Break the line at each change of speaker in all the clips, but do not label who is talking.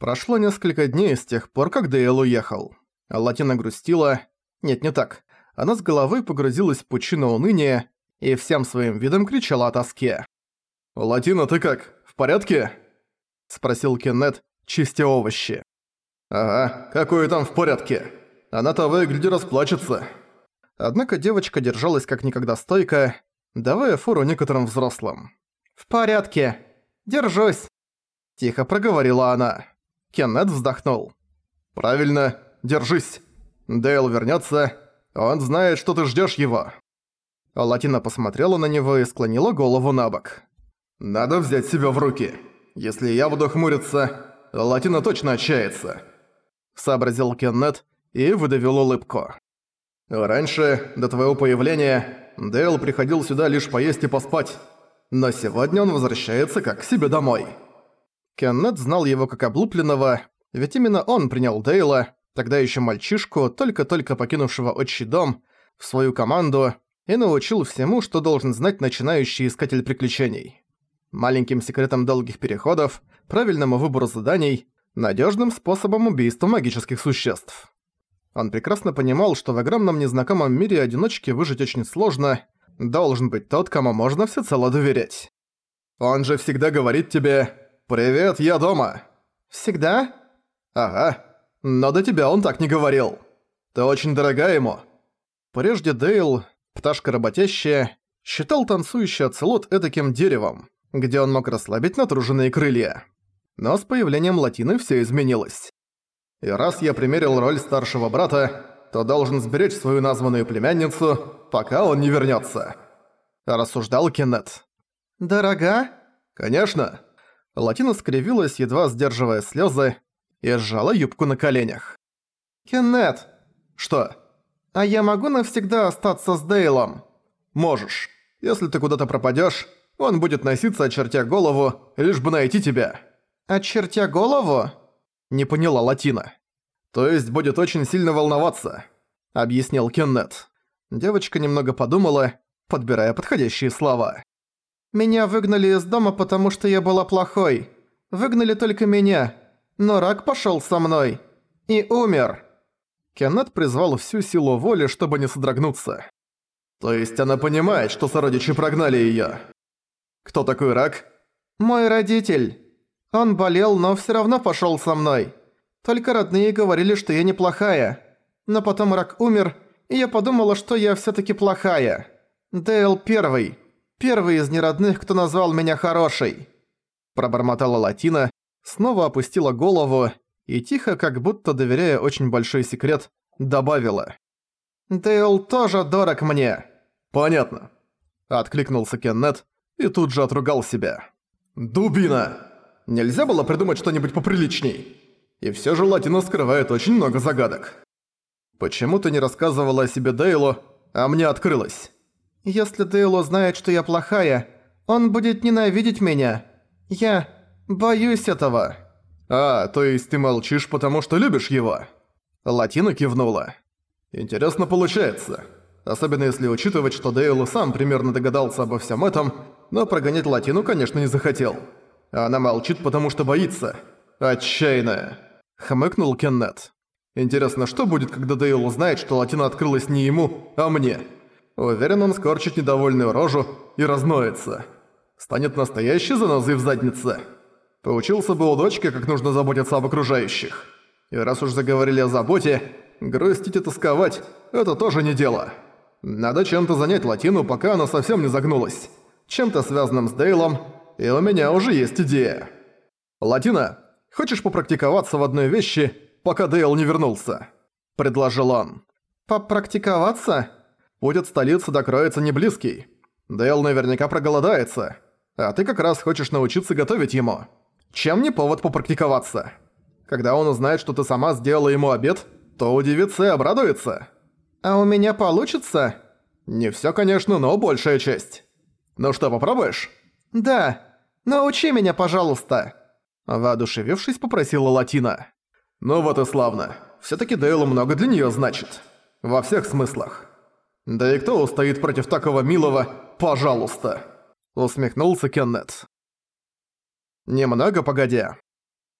Прошло несколько дней с тех пор, как Дейл уехал. Латина грустила... Нет, не так. Она с головой погрузилась в пучину уныния и всем своим видом кричала о тоске. «Латина, ты как, в порядке?» – спросил Кеннет, чистя овощи. «Ага, какое там в порядке? Она-то выгляди расплачется». Однако девочка держалась как никогда стойко, давая фору некоторым взрослым. «В порядке. Держусь», – тихо проговорила она. Кеннет вздохнул. «Правильно, держись. Дейл вернётся. Он знает, что ты ждёшь его». Латина посмотрела на него и склонила голову на бок. «Надо взять себя в руки. Если я буду хмуриться, Латина точно отчается», — сообразил Кеннет и выдавил улыбку. «Раньше, до твоего появления, Дейл приходил сюда лишь поесть и поспать, но сегодня он возвращается как к себе домой». Кеннет знал его как облупленного, ведь именно он принял Дейла, тогда еще мальчишку, только-только покинувшего отчий дом, в свою команду и научил всему, что должен знать начинающий искатель приключений. Маленьким секретом долгих переходов, правильному выбору заданий, надежным способом убийства магических существ. Он прекрасно понимал, что в огромном незнакомом мире одиночке выжить очень сложно, должен быть тот, кому можно всецело доверять. Он же всегда говорит тебе «Привет, я дома». «Всегда?» «Ага. Но до тебя он так не говорил. Ты очень дорога ему». Прежде Дейл, пташка работящая, считал танцующий оцелот эдаким деревом, где он мог расслабить натруженные крылья. Но с появлением Латины всё изменилось. И раз я примерил роль старшего брата, то должен сберечь свою названную племянницу, пока он не вернётся. Рассуждал Кеннет. «Дорога?» «Конечно. Латина скривилась, едва сдерживая слезы, и сжала юбку на коленях. «Кеннет!» «Что?» «А я могу навсегда остаться с Дейлом?» «Можешь. Если ты куда-то пропадёшь, он будет носиться, очертя голову, лишь бы найти тебя». «Очертя голову?» Не поняла Латина. «То есть будет очень сильно волноваться», — объяснил Кеннет. Девочка немного подумала, подбирая подходящие слова. Меня выгнали из дома, потому что я была плохой. Выгнали только меня. Но рак пошёл со мной. И умер». Кеннет призвал всю силу воли, чтобы не содрогнуться. «То есть она понимает, что сородичи прогнали её?» «Кто такой рак?» «Мой родитель. Он болел, но всё равно пошёл со мной. Только родные говорили, что я неплохая. Но потом рак умер, и я подумала, что я всё-таки плохая. Дейл первый. Первый из неродных, кто назвал меня хорошей!» Пробормотала Латина, снова опустила голову и тихо, как будто доверяя очень большой секрет, добавила. «Дейл тоже дорог мне!» «Понятно», — откликнулся Кеннет и тут же отругал себя. «Дубина! Нельзя было придумать что-нибудь поприличней?» И всё же Латина скрывает очень много загадок. «Почему ты не рассказывала о себе Дейлу, а мне открылась?» Если Дейл знает, что я плохая, он будет ненавидеть меня. Я боюсь этого». «А, то есть ты молчишь, потому что любишь его?» Латина кивнула. «Интересно получается. Особенно если учитывать, что Дейл сам примерно догадался обо всем этом, но прогонять Латину, конечно, не захотел. Она молчит, потому что боится. Отчаянная!» Хмыкнул Кеннет. «Интересно, что будет, когда Дейл узнает, что Латина открылась не ему, а мне?» Уверен, он скорчит недовольную рожу и разноется. Станет настоящей занозой в заднице. Поучился бы у дочки, как нужно заботиться об окружающих. И раз уж заговорили о заботе, грустить и тосковать – это тоже не дело. Надо чем-то занять Латину, пока она совсем не загнулась. Чем-то связанным с Дейлом, и у меня уже есть идея. «Латина, хочешь попрактиковаться в одной вещи, пока Дейл не вернулся?» – предложил он. «Попрактиковаться?» Путь от столицы до Кроица не близкий. Дейл наверняка проголодается. А ты как раз хочешь научиться готовить ему. Чем не повод попрактиковаться? Когда он узнает, что ты сама сделала ему обед, то удивится и обрадуется. А у меня получится? Не всё, конечно, но большая часть. Ну что, попробуешь? Да. Научи меня, пожалуйста. Воодушевившись, попросила Латина. Ну вот и славно. Всё-таки Дейлу много для неё значит. Во всех смыслах. «Да и кто устоит против такого милого «пожалуйста»?» Усмехнулся Кеннет. Немного погодя.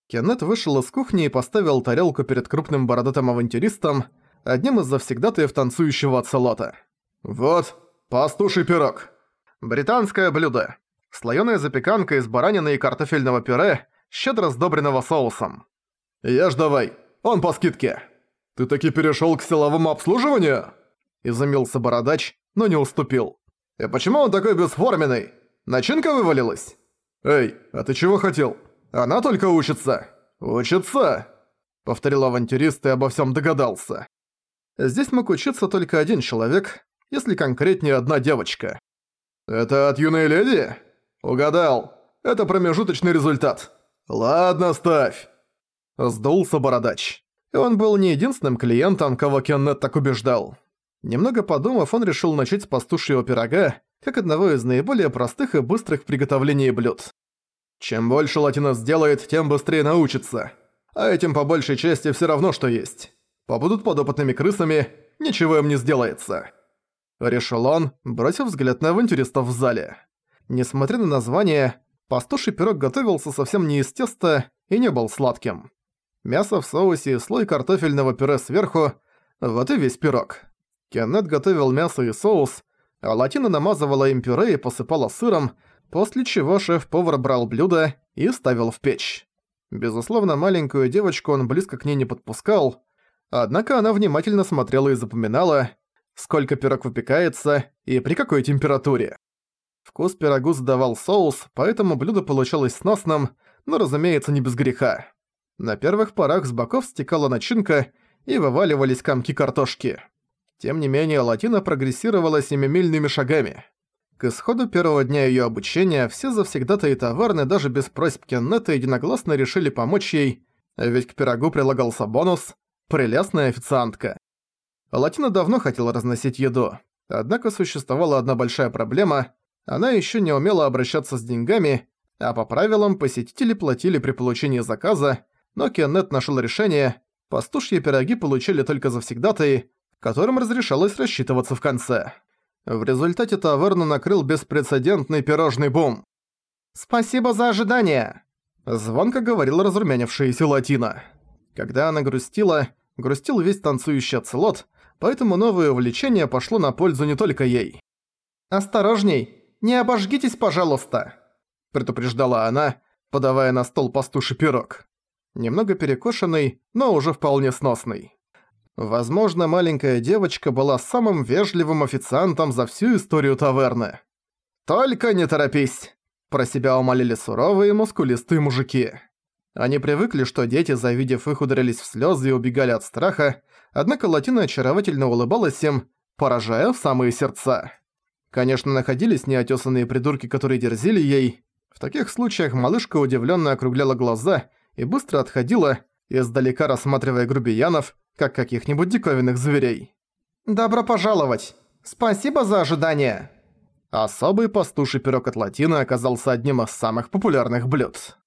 Кеннет вышел из кухни и поставил тарелку перед крупным бородатым авантюристом, одним из завсегдатаев танцующего оцелота. «Вот, пастуший пирог. Британское блюдо. Слоёная запеканка из баранины и картофельного пюре, щедро сдобренного соусом. Ешь давай, он по скидке». «Ты таки перешёл к силовому обслуживанию?» Изумился бородач, но не уступил. «И почему он такой бесформенный? Начинка вывалилась?» «Эй, а ты чего хотел? Она только учится!» «Учится!» — повторил авантюрист и обо всем догадался. Здесь мог учиться только один человек, если конкретнее одна девочка. «Это от юной леди?» «Угадал. Это промежуточный результат. Ладно, ставь». Сдулся бородач. И он был не единственным клиентом, кого Кеннет так убеждал. Немного подумав, он решил начать с пастушьего пирога, как одного из наиболее простых и быстрых в приготовлении блюд. Чем больше латинос сделает, тем быстрее научится. А этим по большей части все равно, что есть. Побудут подопытными крысами, ничего им не сделается. Решил он, бросив взгляд на авантюристов в зале. Несмотря на название, пастуший пирог готовился совсем не из теста и не был сладким. Мясо в соусе и слой картофельного пюре сверху – вот и весь пирог. Кеннет готовил мясо и соус, а Латина намазывала им пюре и посыпала сыром, после чего шеф-повар брал блюдо и ставил в печь. Безусловно, маленькую девочку он близко к ней не подпускал, однако она внимательно смотрела и запоминала, сколько пирог выпекается и при какой температуре. Вкус пирогу задавал соус, поэтому блюдо получалось сносным, но, разумеется, не без греха. На первых порах с боков стекала начинка и вываливались комки картошки. Тем не менее, Латина прогрессировала семимильными шагами. К исходу первого дня её обучения все завсегдатые товарны даже без просьб Кеннета единогласно решили помочь ей, ведь к пирогу прилагался бонус «Прелестная официантка». Латина давно хотела разносить еду, однако существовала одна большая проблема – она ещё не умела обращаться с деньгами, а по правилам посетители платили при получении заказа, но Кеннет нашёл решение – пастушьи пироги получили только завсегдатые, которым разрешалось рассчитываться в конце. В результате таверну накрыл беспрецедентный пирожный бум. «Спасибо за ожидание!» Звонко говорила разрумянившаяся Латина. Когда она грустила, грустил весь танцующий оцелот, поэтому новое увлечение пошло на пользу не только ей. «Осторожней! Не обожгитесь, пожалуйста!» предупреждала она, подавая на стол пастуший пирог. Немного перекошенный, но уже вполне сносный. Возможно, маленькая девочка была самым вежливым официантом за всю историю таверны. «Только не торопись!» – про себя умолили суровые мускулистые мужики. Они привыкли, что дети, завидев их, ударились в слезы и убегали от страха, однако Латина очаровательно улыбалась им, поражая в самые сердца. Конечно, находились неотесанные придурки, которые дерзили ей. В таких случаях малышка удивленно округляла глаза и быстро отходила, издалека рассматривая грубиянов, как каких-нибудь диковинных зверей. «Добро пожаловать! Спасибо за ожидание!» Особый пастуший пирог от Латины оказался одним из самых популярных блюд.